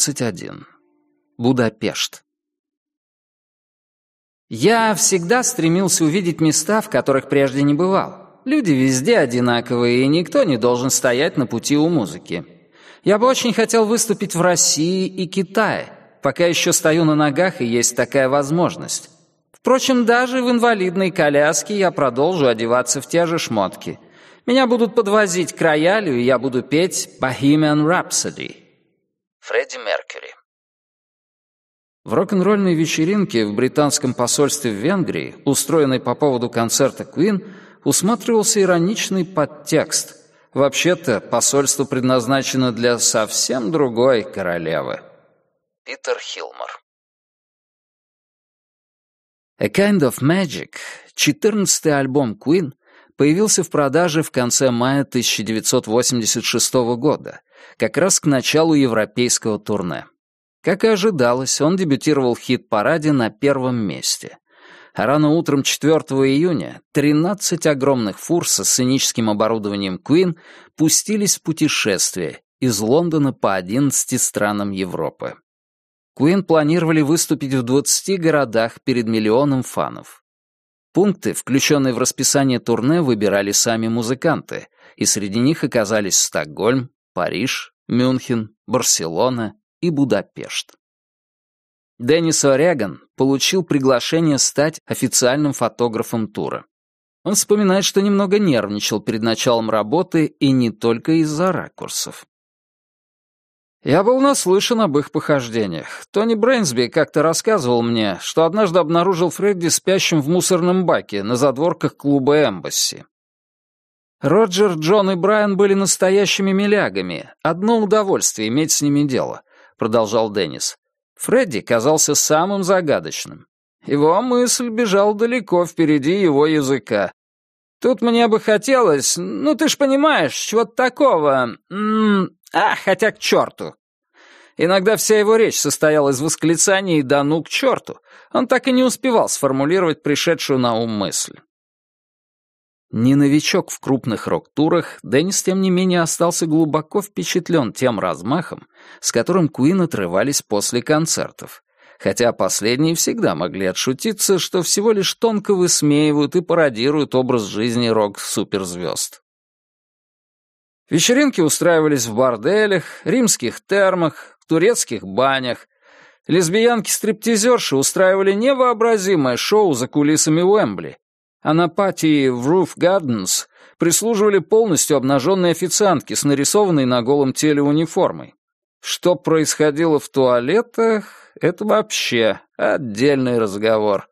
21. Будапешт. Я всегда стремился увидеть места, в которых прежде не бывал. Люди везде одинаковые, и никто не должен стоять на пути у музыки. Я бы очень хотел выступить в России и Китае, пока еще стою на ногах и есть такая возможность. Впрочем, даже в инвалидной коляске я продолжу одеваться в те же шмотки. Меня будут подвозить к роялю, и я буду петь «Bohemian Rhapsody». Фредди Меркьюри в рок-н-ролльной вечеринке в британском посольстве в Венгрии, устроенной по поводу концерта Queen, усматривался ироничный подтекст. Вообще-то, посольство предназначено для совсем другой королевы. Питер Хилмор A Kind of Magic, 14-й альбом Queen, появился в продаже в конце мая 1986 года, как раз к началу европейского турне. Как и ожидалось, он дебютировал в хит-параде на первом месте. А рано утром 4 июня 13 огромных фур со сценическим оборудованием Queen пустились в путешествие из Лондона по 11 странам Европы. Queen планировали выступить в 20 городах перед миллионом фанов. Пункты, включенные в расписание турне, выбирали сами музыканты, и среди них оказались Стокгольм, Париж, Мюнхен, Барселона и Будапешт. Деннис Ореган получил приглашение стать официальным фотографом тура. Он вспоминает, что немного нервничал перед началом работы и не только из-за ракурсов. Я был наслышан об их похождениях. Тони Брейнсби как-то рассказывал мне, что однажды обнаружил Фредди спящим в мусорном баке на задворках клуба «Эмбасси». Роджер, Джон и Брайан были настоящими милягами. Одно удовольствие иметь с ними дело продолжал Деннис. Фредди казался самым загадочным. Его мысль бежала далеко впереди его языка. Тут мне бы хотелось, ну ты ж понимаешь, чего-то такого. А, хотя к черту. Иногда вся его речь состояла из восклицаний «да ну к черту». Он так и не успевал сформулировать пришедшую на ум мысль. Не новичок в крупных рок-турах, Деннис, тем не менее, остался глубоко впечатлен тем размахом, с которым Куин отрывались после концертов, хотя последние всегда могли отшутиться, что всего лишь тонко высмеивают и пародируют образ жизни рок-суперзвезд. Вечеринки устраивались в борделях, римских термах, турецких банях. Лесбиянки-стриптизерши устраивали невообразимое шоу за кулисами Уэмбли, а на пати в Roof Gardens прислуживали полностью обнаженные официантки с нарисованной на голом теле униформой. Что происходило в туалетах, это вообще отдельный разговор.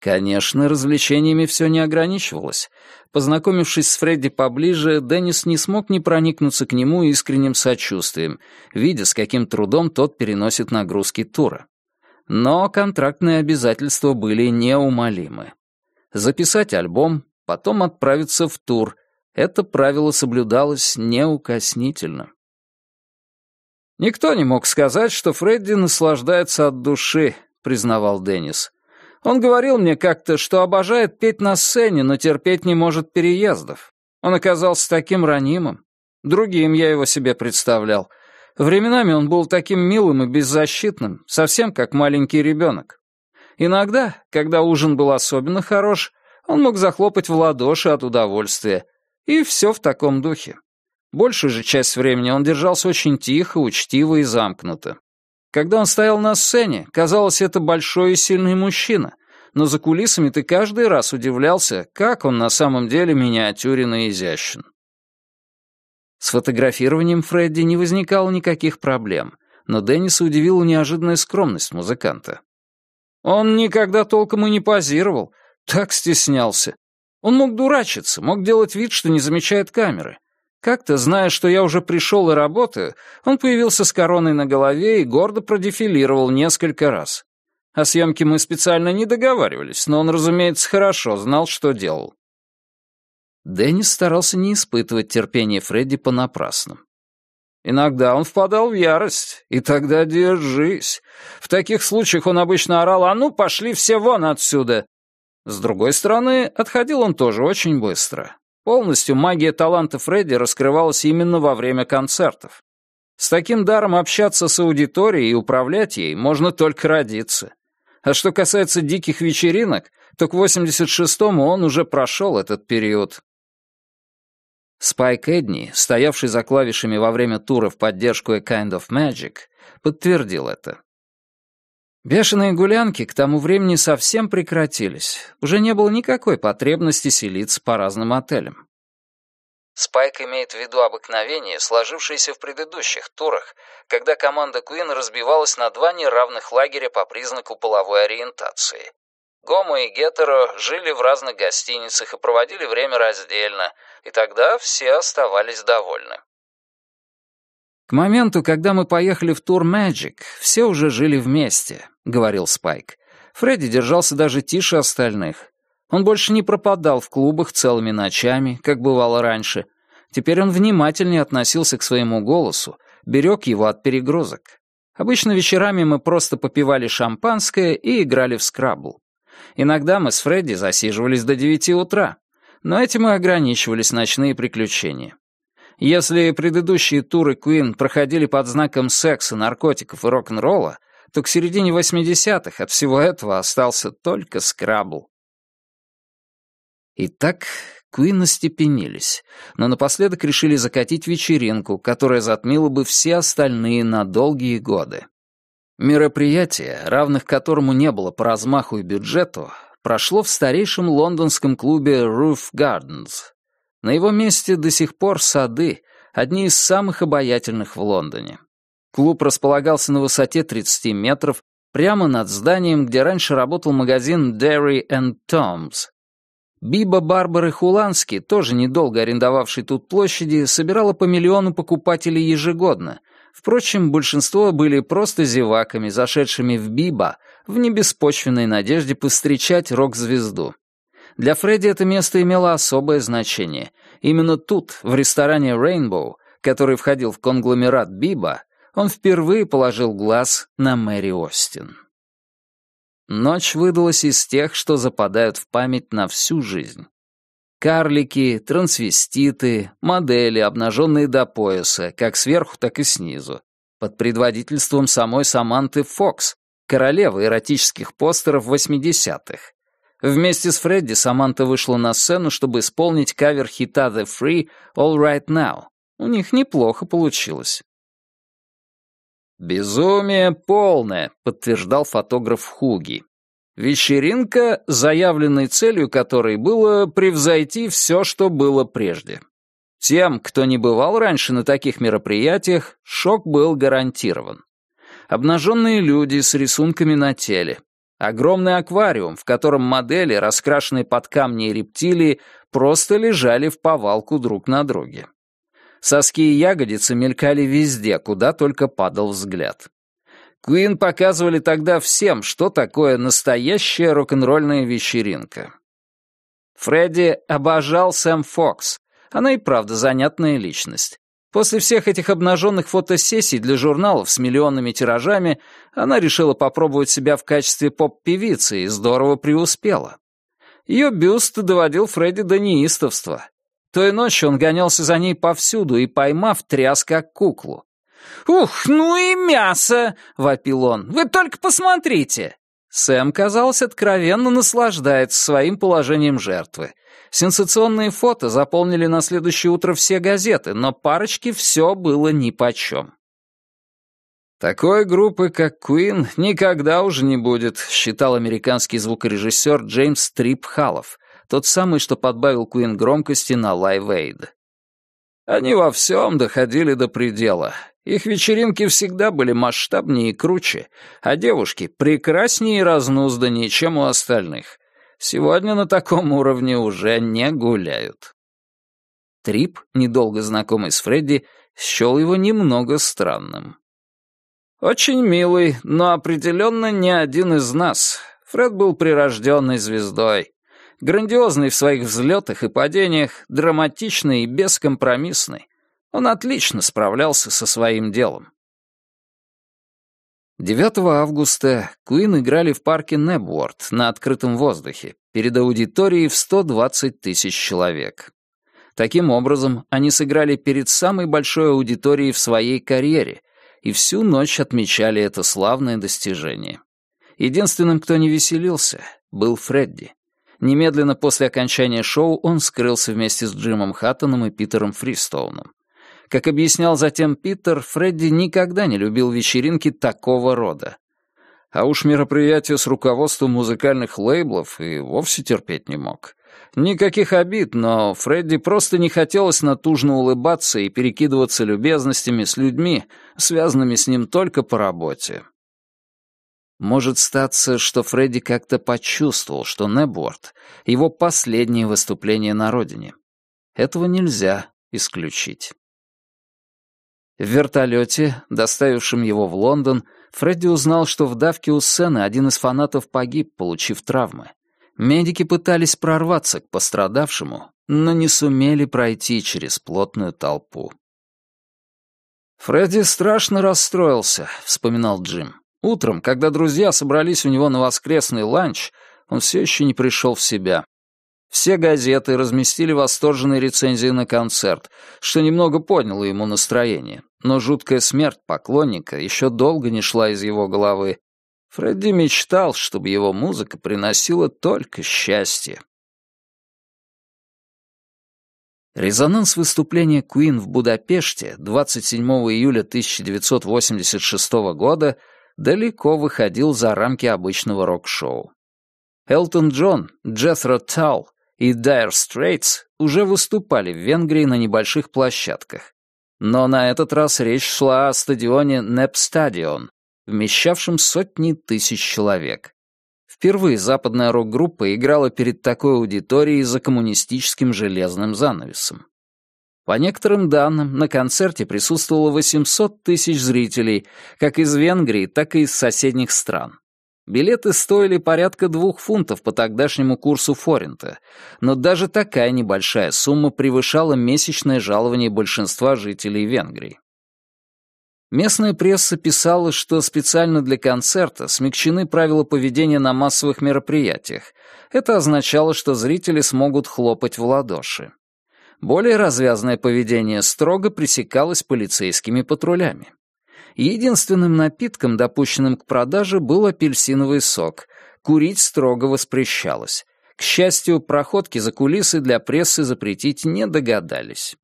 Конечно, развлечениями все не ограничивалось. Познакомившись с Фредди поближе, Деннис не смог не проникнуться к нему искренним сочувствием, видя, с каким трудом тот переносит нагрузки тура. Но контрактные обязательства были неумолимы записать альбом, потом отправиться в тур. Это правило соблюдалось неукоснительно. «Никто не мог сказать, что Фредди наслаждается от души», — признавал Деннис. «Он говорил мне как-то, что обожает петь на сцене, но терпеть не может переездов. Он оказался таким ранимым. Другим я его себе представлял. Временами он был таким милым и беззащитным, совсем как маленький ребенок. Иногда, когда ужин был особенно хорош, он мог захлопать в ладоши от удовольствия. И все в таком духе. Большую же часть времени он держался очень тихо, учтиво и замкнуто. Когда он стоял на сцене, казалось, это большой и сильный мужчина, но за кулисами ты каждый раз удивлялся, как он на самом деле миниатюрен и изящен. С фотографированием Фредди не возникало никаких проблем, но Денниса удивила неожиданная скромность музыканта. Он никогда толком и не позировал, так стеснялся. Он мог дурачиться, мог делать вид, что не замечает камеры. Как-то, зная, что я уже пришел и работаю, он появился с короной на голове и гордо продефилировал несколько раз. О съемке мы специально не договаривались, но он, разумеется, хорошо знал, что делал. Деннис старался не испытывать терпения Фредди понапрасну. Иногда он впадал в ярость, и тогда держись. В таких случаях он обычно орал «А ну, пошли все вон отсюда!» С другой стороны, отходил он тоже очень быстро. Полностью магия таланта Фредди раскрывалась именно во время концертов. С таким даром общаться с аудиторией и управлять ей можно только родиться. А что касается диких вечеринок, то к 86-му он уже прошел этот период. Спайк Эдни, стоявший за клавишами во время тура в поддержку A Kind of Magic, подтвердил это. Бешеные гулянки к тому времени совсем прекратились. Уже не было никакой потребности селиться по разным отелям. Спайк имеет в виду обыкновение, сложившееся в предыдущих турах, когда команда Куин разбивалась на два неравных лагеря по признаку половой ориентации. Гомо и Гетеро жили в разных гостиницах и проводили время раздельно, и тогда все оставались довольны. «К моменту, когда мы поехали в тур Magic, все уже жили вместе», — говорил Спайк. Фредди держался даже тише остальных. Он больше не пропадал в клубах целыми ночами, как бывало раньше. Теперь он внимательнее относился к своему голосу, берег его от перегрузок. Обычно вечерами мы просто попивали шампанское и играли в скрабл. Иногда мы с Фредди засиживались до девяти утра, но этим и ограничивались ночные приключения. Если предыдущие туры Queen проходили под знаком секса, наркотиков и рок-н-ролла, то к середине 80-х от всего этого остался только скрабл. Итак, Куин остепенились, но напоследок решили закатить вечеринку, которая затмила бы все остальные на долгие годы. Мероприятие, равных которому не было по размаху и бюджету, прошло в старейшем лондонском клубе Roof Gardens, на его месте до сих пор сады, одни из самых обаятельных в Лондоне. Клуб располагался на высоте 30 метров, прямо над зданием, где раньше работал магазин Dairy and Tom's. Биба Барбары Хулански, тоже недолго арендовавший тут площади, собирала по миллиону покупателей ежегодно. Впрочем, большинство были просто зеваками, зашедшими в Биба в небеспочвенной надежде повстречать рок-звезду. Для Фредди это место имело особое значение. Именно тут, в ресторане Rainbow, который входил в конгломерат Биба, он впервые положил глаз на Мэри Остин. Ночь выдалась из тех, что западают в память на всю жизнь. Карлики, трансвеститы, модели, обнаженные до пояса, как сверху, так и снизу, под предводительством самой Саманты Фокс, королевы эротических постеров 80-х, Вместе с Фредди Саманта вышла на сцену, чтобы исполнить кавер хита The Free All Right Now. У них неплохо получилось. «Безумие полное», — подтверждал фотограф Хуги. Вечеринка, заявленной целью которой было превзойти все, что было прежде. Тем, кто не бывал раньше на таких мероприятиях, шок был гарантирован. Обнаженные люди с рисунками на теле, Огромный аквариум, в котором модели, раскрашенные под камни и рептилии, просто лежали в повалку друг на друге. Соски и ягодицы мелькали везде, куда только падал взгляд. Куин показывали тогда всем, что такое настоящая рок-н-ролльная вечеринка. Фредди обожал Сэм Фокс. Она и правда занятная личность. После всех этих обнаженных фотосессий для журналов с миллионными тиражами она решила попробовать себя в качестве поп-певицы и здорово преуспела. Ее бюст доводил Фредди до неистовства. Той ночью он гонялся за ней повсюду и, поймав, тряс как куклу. «Ух, ну и мясо!» — вопил он. «Вы только посмотрите!» Сэм, казалось, откровенно наслаждается своим положением жертвы. Сенсационные фото заполнили на следующее утро все газеты, но парочке все было нипочем. «Такой группы, как Queen, никогда уже не будет», считал американский звукорежиссер Джеймс Трип Халлов, тот самый, что подбавил Queen громкости на Live Aid. Они во всем доходили до предела. Их вечеринки всегда были масштабнее и круче, а девушки прекраснее и разнузданнее, чем у остальных. Сегодня на таком уровне уже не гуляют. Трип, недолго знакомый с Фредди, счел его немного странным. «Очень милый, но определенно не один из нас. Фред был прирожденной звездой. Грандиозный в своих взлетах и падениях, драматичный и бескомпромиссный. Он отлично справлялся со своим делом. 9 августа Куин играли в парке Небворд на открытом воздухе перед аудиторией в 120 тысяч человек. Таким образом, они сыграли перед самой большой аудиторией в своей карьере и всю ночь отмечали это славное достижение. Единственным, кто не веселился, был Фредди. Немедленно после окончания шоу он скрылся вместе с Джимом Хаттоном и Питером Фристоуном. Как объяснял затем Питер, Фредди никогда не любил вечеринки такого рода. А уж мероприятия с руководством музыкальных лейблов и вовсе терпеть не мог. Никаких обид, но Фредди просто не хотелось натужно улыбаться и перекидываться любезностями с людьми, связанными с ним только по работе. Может статься, что Фредди как-то почувствовал, что Неборд — его последнее выступление на родине. Этого нельзя исключить. В вертолете, доставившем его в Лондон, Фредди узнал, что в давке у сцены один из фанатов погиб, получив травмы. Медики пытались прорваться к пострадавшему, но не сумели пройти через плотную толпу. «Фредди страшно расстроился», — вспоминал Джим. Утром, когда друзья собрались у него на воскресный ланч, он все еще не пришел в себя. Все газеты разместили восторженные рецензии на концерт, что немного подняло ему настроение. Но жуткая смерть поклонника еще долго не шла из его головы. Фредди мечтал, чтобы его музыка приносила только счастье. Резонанс выступления Queen в Будапеште 27 июля 1986 года далеко выходил за рамки обычного рок-шоу. Элтон Джон, Джethro Талл и Dire Straits уже выступали в Венгрии на небольших площадках. Но на этот раз речь шла о стадионе Непстадион, вмещавшем сотни тысяч человек. Впервые западная рок-группа играла перед такой аудиторией за коммунистическим железным занавесом. По некоторым данным, на концерте присутствовало 800 тысяч зрителей, как из Венгрии, так и из соседних стран. Билеты стоили порядка двух фунтов по тогдашнему курсу форинта, но даже такая небольшая сумма превышала месячное жалование большинства жителей Венгрии. Местная пресса писала, что специально для концерта смягчены правила поведения на массовых мероприятиях. Это означало, что зрители смогут хлопать в ладоши. Более развязное поведение строго пресекалось полицейскими патрулями. Единственным напитком, допущенным к продаже, был апельсиновый сок. Курить строго воспрещалось. К счастью, проходки за кулисы для прессы запретить не догадались.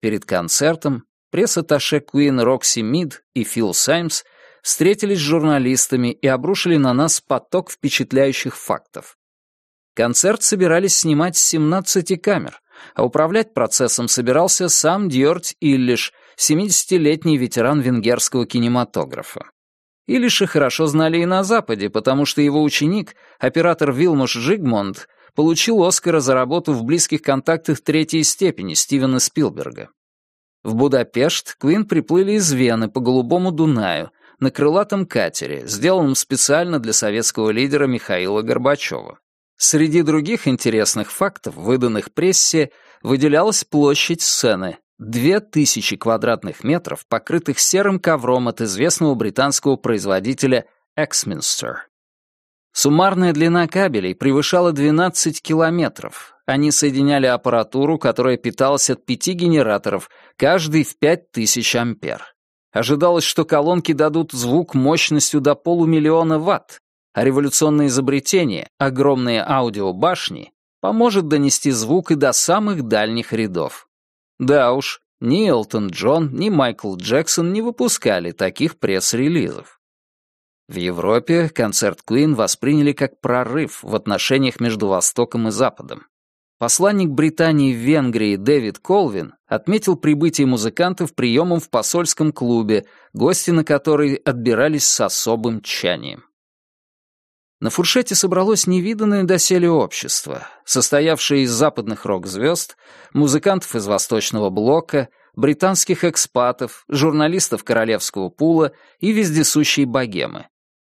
Перед концертом пресс-атташе Куин Рокси Мид и Фил Саймс встретились с журналистами и обрушили на нас поток впечатляющих фактов. Концерт собирались снимать с 17 камер, а управлять процессом собирался сам Дьорть Иллиш, 70-летний ветеран венгерского кинематографа. Иллиша хорошо знали и на Западе, потому что его ученик, оператор Вилмуш Жигмонд, получил Оскара за работу в близких контактах третьей степени Стивена Спилберга. В Будапешт Квин приплыли из Вены по Голубому Дунаю на крылатом катере, сделанном специально для советского лидера Михаила Горбачева. Среди других интересных фактов, выданных прессе, выделялась площадь сцены — две тысячи квадратных метров, покрытых серым ковром от известного британского производителя Exminster. Суммарная длина кабелей превышала 12 километров. Они соединяли аппаратуру, которая питалась от пяти генераторов, каждый в 5000 ампер. Ожидалось, что колонки дадут звук мощностью до полумиллиона ватт, а революционное изобретение, огромные аудиобашни, поможет донести звук и до самых дальних рядов. Да уж, ни Элтон Джон, ни Майкл Джексон не выпускали таких пресс-релизов. В Европе концерт Queen восприняли как прорыв в отношениях между Востоком и Западом. Посланник Британии в Венгрии Дэвид Колвин отметил прибытие музыкантов приемом в посольском клубе, гости на который отбирались с особым тщанием. На фуршете собралось невиданное доселе общество, состоявшее из западных рок-звезд, музыкантов из Восточного блока, британских экспатов, журналистов королевского пула и вездесущей богемы.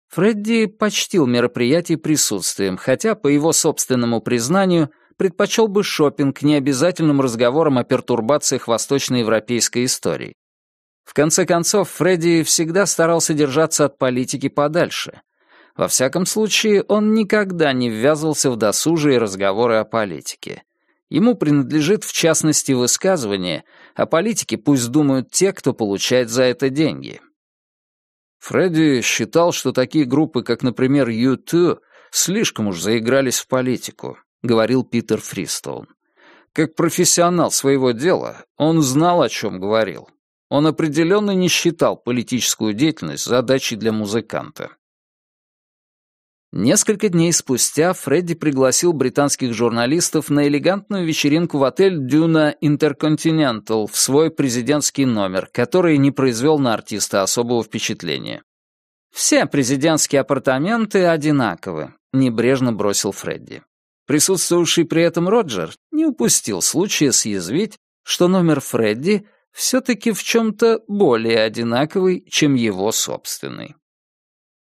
Фредди почтил мероприятие присутствием, хотя, по его собственному признанию, предпочел бы шопинг необязательным разговорам о пертурбациях восточноевропейской истории. В конце концов, Фредди всегда старался держаться от политики подальше — во всяком случае, он никогда не ввязывался в досужие разговоры о политике. Ему принадлежит, в частности, высказывание, а политики пусть думают те, кто получает за это деньги. Фредди считал, что такие группы, как, например, U2, слишком уж заигрались в политику, говорил Питер Фристоун. Как профессионал своего дела, он знал, о чем говорил. Он определенно не считал политическую деятельность задачей для музыканта. Несколько дней спустя Фредди пригласил британских журналистов на элегантную вечеринку в отель «Дюна Интерконтинентал» в свой президентский номер, который не произвел на артиста особого впечатления. «Все президентские апартаменты одинаковы», — небрежно бросил Фредди. Присутствовавший при этом Роджер не упустил случая съязвить, что номер Фредди все-таки в чем-то более одинаковый, чем его собственный.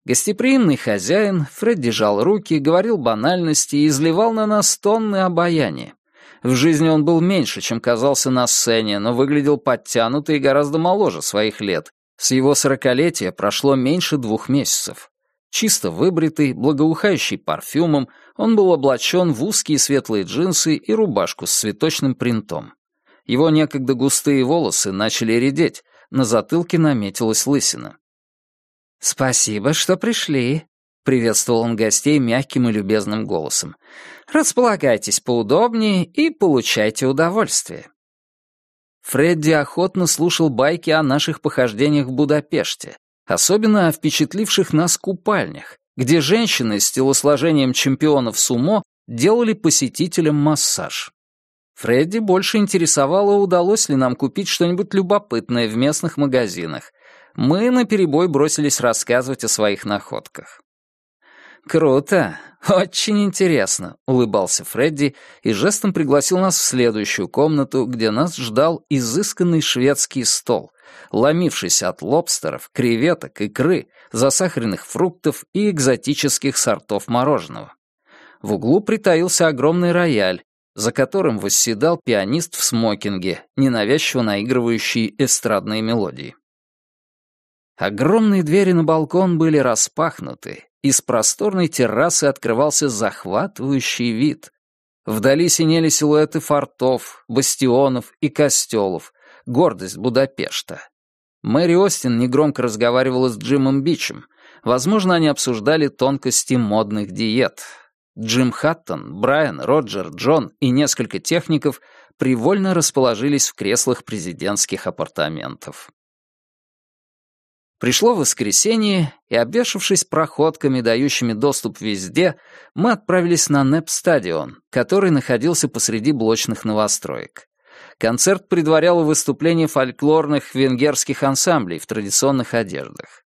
Гостеприимный хозяин, Фредди жал руки, говорил банальности и изливал на нас тонны обаяния. В жизни он был меньше, чем казался на сцене, но выглядел подтянутый и гораздо моложе своих лет. С его сорокалетия прошло меньше двух месяцев. Чисто выбритый, благоухающий парфюмом, он был облачен в узкие светлые джинсы и рубашку с цветочным принтом. Его некогда густые волосы начали редеть, на затылке наметилась лысина. «Спасибо, что пришли», — приветствовал он гостей мягким и любезным голосом. «Располагайтесь поудобнее и получайте удовольствие». Фредди охотно слушал байки о наших похождениях в Будапеште, особенно о впечатливших нас купальнях, где женщины с телосложением чемпионов сумо делали посетителям массаж. Фредди больше интересовало, удалось ли нам купить что-нибудь любопытное в местных магазинах, мы наперебой бросились рассказывать о своих находках. «Круто! Очень интересно!» — улыбался Фредди и жестом пригласил нас в следующую комнату, где нас ждал изысканный шведский стол, ломившийся от лобстеров, креветок, икры, засахаренных фруктов и экзотических сортов мороженого. В углу притаился огромный рояль, за которым восседал пианист в смокинге, ненавязчиво наигрывающий эстрадные мелодии. Огромные двери на балкон были распахнуты, и с просторной террасы открывался захватывающий вид. Вдали синели силуэты фортов, бастионов и костелов, гордость Будапешта. Мэри Остин негромко разговаривала с Джимом Бичем. Возможно, они обсуждали тонкости модных диет. Джим Хаттон, Брайан, Роджер, Джон и несколько техников привольно расположились в креслах президентских апартаментов. Пришло воскресенье, и, обвешавшись проходками, дающими доступ везде, мы отправились на НЭП-стадион, который находился посреди блочных новостроек. Концерт предваряло выступление фольклорных венгерских ансамблей в традиционных одеждах.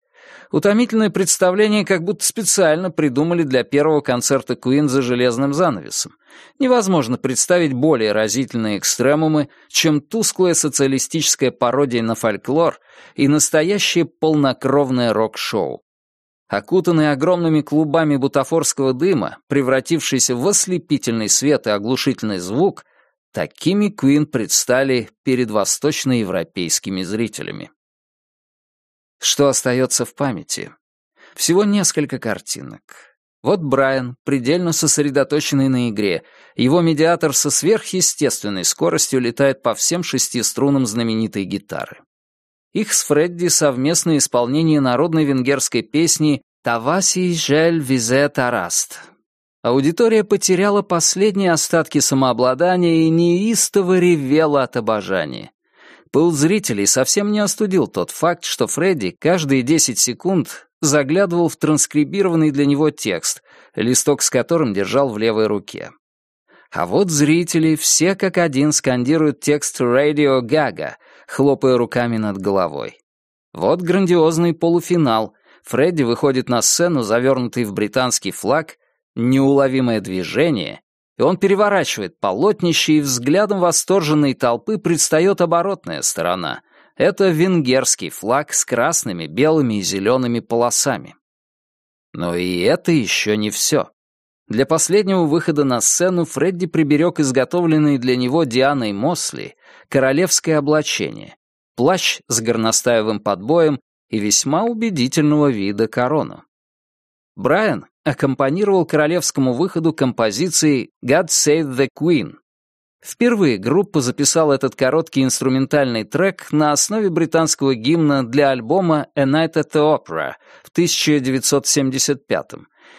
Утомительное представление как будто специально придумали для первого концерта Queen за железным занавесом. Невозможно представить более разительные экстремумы, чем тусклая социалистическая пародия на фольклор и настоящее полнокровное рок-шоу. Окутанный огромными клубами бутафорского дыма, превратившийся в ослепительный свет и оглушительный звук, такими Queen предстали перед восточноевропейскими зрителями. Что остается в памяти? Всего несколько картинок. Вот Брайан, предельно сосредоточенный на игре. Его медиатор со сверхъестественной скоростью летает по всем шести струнам знаменитой гитары. Их с Фредди совместное исполнение народной венгерской песни «Таваси жель визе тараст». Аудитория потеряла последние остатки самообладания и неистово ревела от обожания. Пыл зрителей совсем не остудил тот факт, что Фредди каждые 10 секунд заглядывал в транскрибированный для него текст, листок с которым держал в левой руке. А вот зрители все как один скандируют текст «Radio Gaga», хлопая руками над головой. Вот грандиозный полуфинал. Фредди выходит на сцену, завернутый в британский флаг, неуловимое движение, он переворачивает полотнище, и взглядом восторженной толпы предстает оборотная сторона. Это венгерский флаг с красными, белыми и зелеными полосами. Но и это еще не все. Для последнего выхода на сцену Фредди приберег изготовленный для него Дианой Мосли королевское облачение, плащ с горностаевым подбоем и весьма убедительного вида корону. Брайан аккомпанировал королевскому выходу композицией «God Save the Queen». Впервые группа записала этот короткий инструментальный трек на основе британского гимна для альбома «A Night at the Opera» в 1975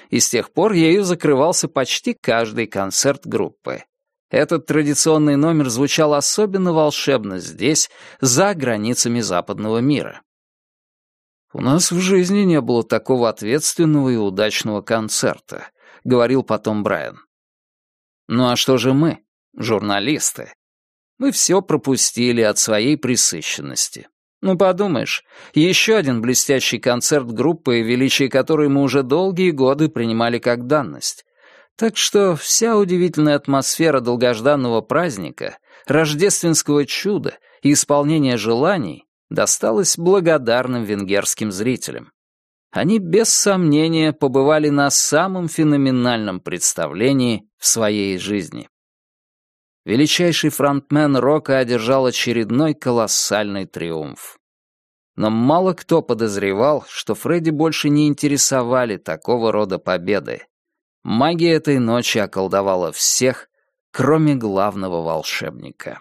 и с тех пор ею закрывался почти каждый концерт группы. Этот традиционный номер звучал особенно волшебно здесь, за границами западного мира. «У нас в жизни не было такого ответственного и удачного концерта», — говорил потом Брайан. «Ну а что же мы?» журналисты. Мы все пропустили от своей присыщенности. Ну, подумаешь, еще один блестящий концерт группы, величие которой мы уже долгие годы принимали как данность. Так что вся удивительная атмосфера долгожданного праздника, рождественского чуда и исполнения желаний досталась благодарным венгерским зрителям. Они без сомнения побывали на самом феноменальном представлении в своей жизни величайший фронтмен рока одержал очередной колоссальный триумф. Но мало кто подозревал, что Фредди больше не интересовали такого рода победы. Магия этой ночи околдовала всех, кроме главного волшебника.